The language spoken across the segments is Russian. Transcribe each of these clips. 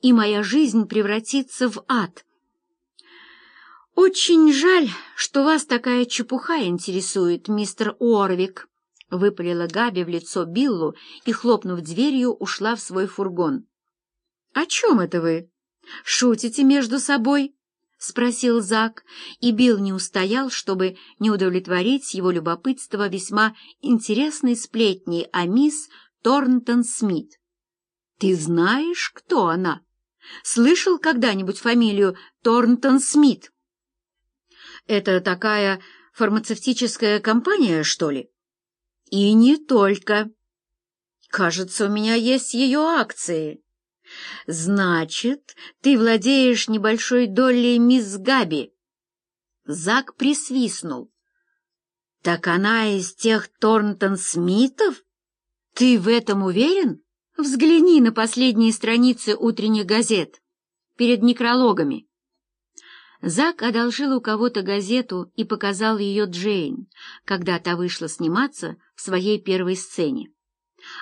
и моя жизнь превратится в ад. «Очень жаль, что вас такая чепуха интересует, мистер Уорвик», — выпалила Габи в лицо Биллу и, хлопнув дверью, ушла в свой фургон. «О чем это вы? Шутите между собой?» — спросил Зак, и Билл не устоял, чтобы не удовлетворить его любопытство весьма интересной сплетней о мисс Торнтон Смит. «Ты знаешь, кто она? Слышал когда-нибудь фамилию Торнтон Смит?» «Это такая фармацевтическая компания, что ли?» «И не только. Кажется, у меня есть ее акции». «Значит, ты владеешь небольшой долей мисс Габи?» Зак присвистнул. «Так она из тех Торнтон-Смитов? Ты в этом уверен? Взгляни на последние страницы утренних газет перед некрологами». Зак одолжил у кого-то газету и показал ее Джейн, когда та вышла сниматься в своей первой сцене.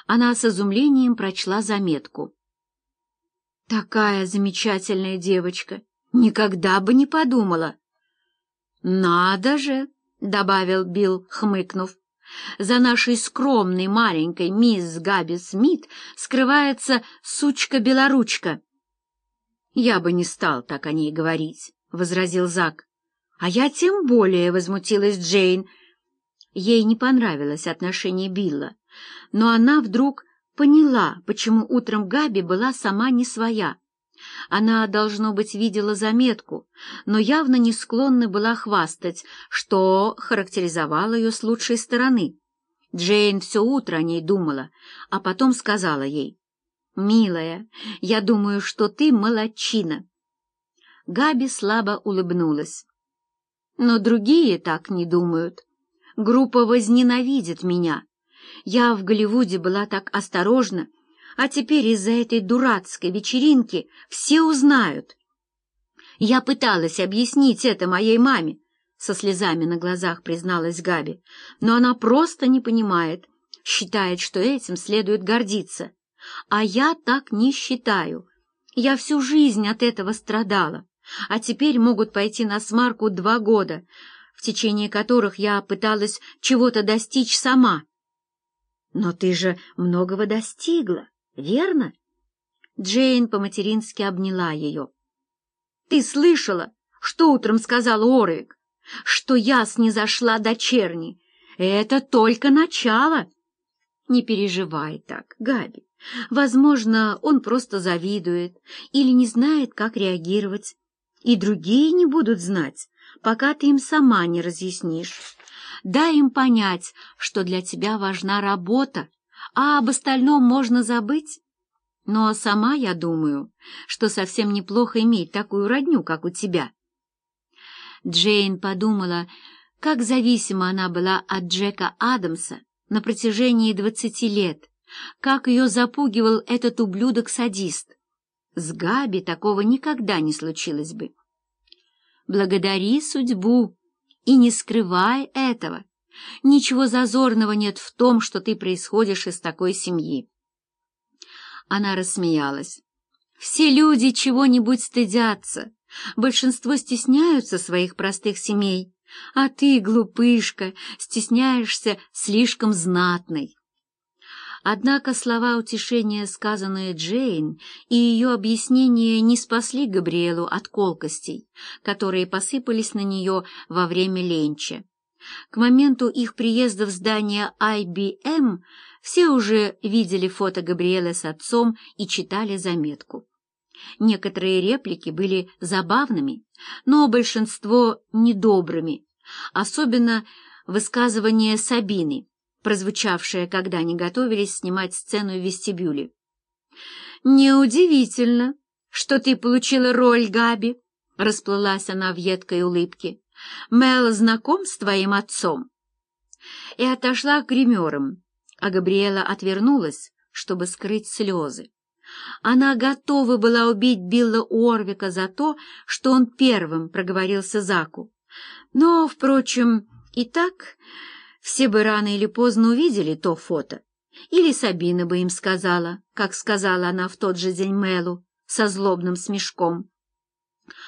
Она с изумлением прочла заметку. Такая замечательная девочка! Никогда бы не подумала. «Надо же!» — добавил Билл, хмыкнув. «За нашей скромной маленькой мисс Габи Смит скрывается сучка-белоручка». «Я бы не стал так о ней говорить», — возразил Зак. «А я тем более возмутилась Джейн». Ей не понравилось отношение Билла, но она вдруг поняла, почему утром Габи была сама не своя. Она, должно быть, видела заметку, но явно не склонна была хвастать, что характеризовало ее с лучшей стороны. Джейн все утро о ней думала, а потом сказала ей, «Милая, я думаю, что ты молодчина». Габи слабо улыбнулась. «Но другие так не думают. Группа возненавидит меня, я в Голливуде была так осторожна, а теперь из-за этой дурацкой вечеринки все узнают. Я пыталась объяснить это моей маме, со слезами на глазах призналась Габи, но она просто не понимает, считает, что этим следует гордиться. А я так не считаю. Я всю жизнь от этого страдала, а теперь могут пойти на смарку два года, в течение которых я пыталась чего-то достичь сама. Но ты же многого достигла, верно? Джейн по-матерински обняла ее. Ты слышала, что утром сказал Орвик? Что я снизошла до черни. Это только начало. Не переживай так, Габи. Возможно, он просто завидует или не знает, как реагировать. И другие не будут знать, пока ты им сама не разъяснишь. Дай им понять, что для тебя важна работа, а об остальном можно забыть. Но сама я думаю, что совсем неплохо иметь такую родню, как у тебя. Джейн подумала, как зависима она была от Джека Адамса на протяжении двадцати лет, как ее запугивал этот ублюдок-садист. С Габи такого никогда не случилось бы. Благодари судьбу, и не скрывай этого. Ничего зазорного нет в том, что ты происходишь из такой семьи. Она рассмеялась. Все люди чего-нибудь стыдятся. Большинство стесняются своих простых семей, а ты, глупышка, стесняешься слишком знатной. Однако слова утешения, сказанные Джейн, и ее объяснения не спасли Габриэлу от колкостей, которые посыпались на нее во время ленча. К моменту их приезда в здание IBM все уже видели фото Габриэлы с отцом и читали заметку. Некоторые реплики были забавными, но большинство — недобрыми, особенно высказывание Сабины, прозвучавшее, когда они готовились снимать сцену в вестибюле. «Неудивительно, что ты получила роль Габи», — расплылась она в едкой улыбке. «Мел знаком с твоим отцом?» И отошла к гримерам, а Габриэла отвернулась, чтобы скрыть слезы. Она готова была убить Билла Уорвика за то, что он первым проговорился Заку. Но, впрочем, и так все бы рано или поздно увидели то фото. Или Сабина бы им сказала, как сказала она в тот же день Мэлу, со злобным смешком.